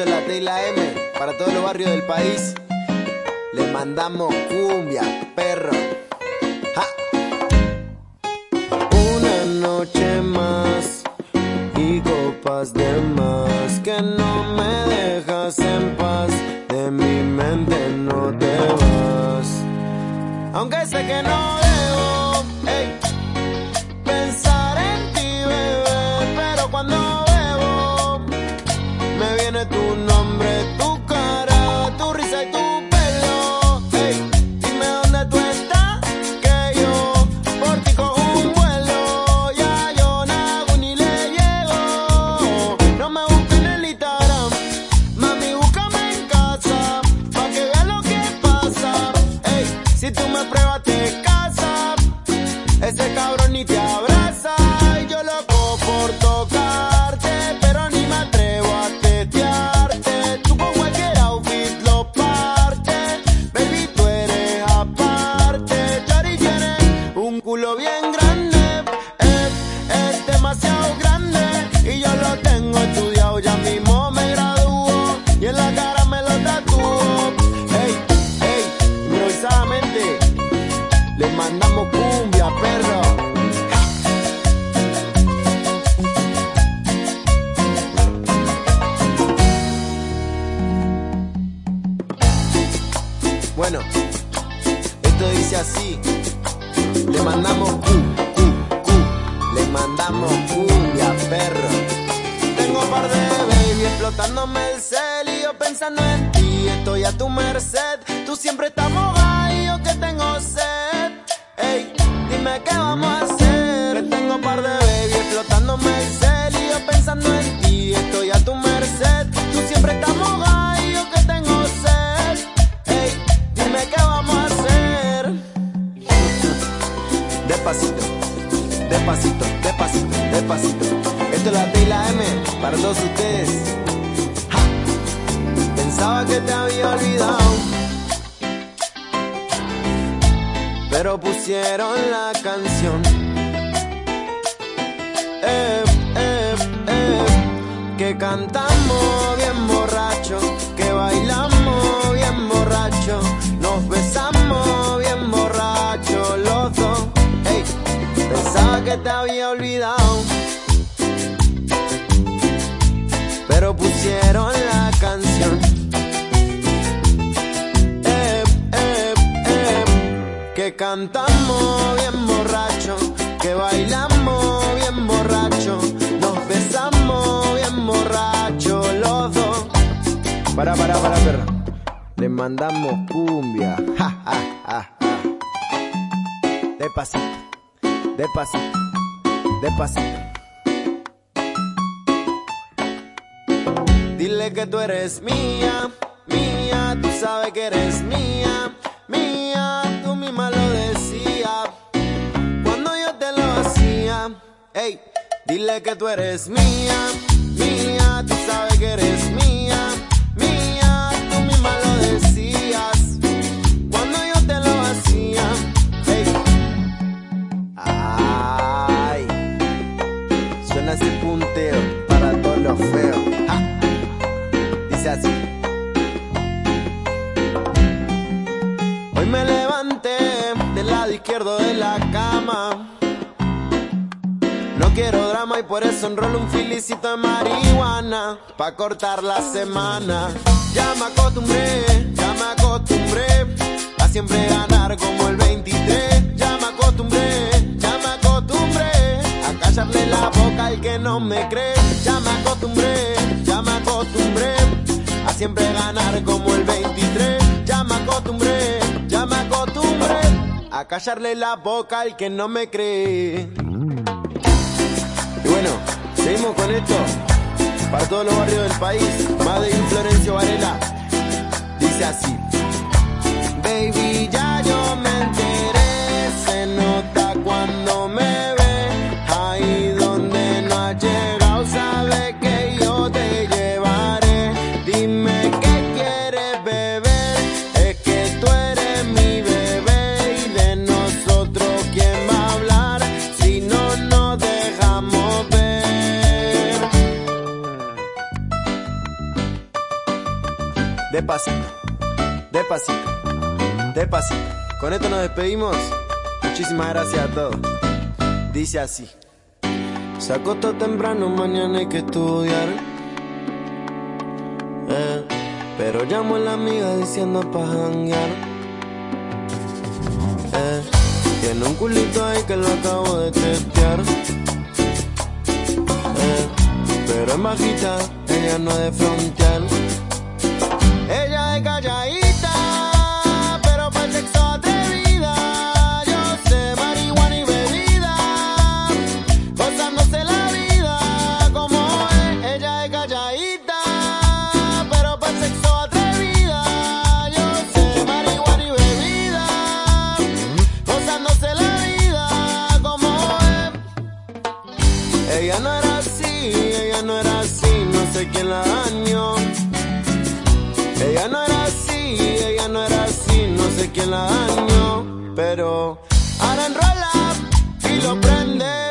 Esto es la T y la M para todos los barrios del país. Le mandamos cumbia, perro. Ja. Una noche más y copas de más que no me dejas en paz. De mi mente no te vas. Aunque sé que no debo ey, dice así. Le mandamos cu, cu, cu. Le mandamos cumbia, perro. Tengo un par de baby explotándome el cel y yo pensando en ti. Estoy a tu merced. Tú siempre estás mojada y yo que tengo sed. Ey, dime qué vamos para todos ustedes. Pensaba que te había olvidado, pero pusieron la canción. Eh, eh, eh, que cantamos bien borracho, que bailamos bien borracho, nos besamos bien borracho los dos. Pensaba que te había olvidado, pusieron la canción. Eh, eh, eh, que cantamos bien borracho, que bailamos bien borracho, nos besamos bien borracho los dos. Para, para, para, perra. Le mandamos cumbia. Ja, ja, ja, ja. Despacito, despacito, despacito. Que tú eres mía, mía, tú sabes que eres mía, mía, tú misma lo decías cuando yo te lo hacía. Ey, dile que tú eres mía, mía, tú sabes que eres mía, de la cama. No quiero drama y por eso enrolo un filicito de marihuana Pa' cortar la semana. Ya me acostumbré, ya me acostumbré A siempre ganar como el 23 Ya me acostumbré, ya me acostumbré A callarle la boca al que no me cree. Ya me acostumbré, ya me acostumbré A siempre ganar como el 23 Callarle la boca al que no me cree. Y bueno, seguimos con esto. Para todos los barrios del país. Más de Florencio Varela. Dice así: Baby, ya yo Despacito, despacito, despacito. Con esto nos despedimos. Muchísimas gracias a todos. Dice así. Se acostó temprano, mañana hay que estudiar. Eh, pero llamo a la amiga diciendo pa' janguear. Eh, tiene un culito ahí que lo acabo de testear. Eh, pero es bajita, ella no es de frontear. Calladita, pero para el sexo atrevida. Yo sé marihuana y bebida, gozándose la vida como es. Ella es calladita, pero para el sexo atrevida. Yo sé marihuana y bebida, gozándose la vida como es. Ella no era así, ella no era así, no sé quién la dañó. Ella no era así, ella no era así, no sé quién la dañó, pero ahora enrola y lo prende.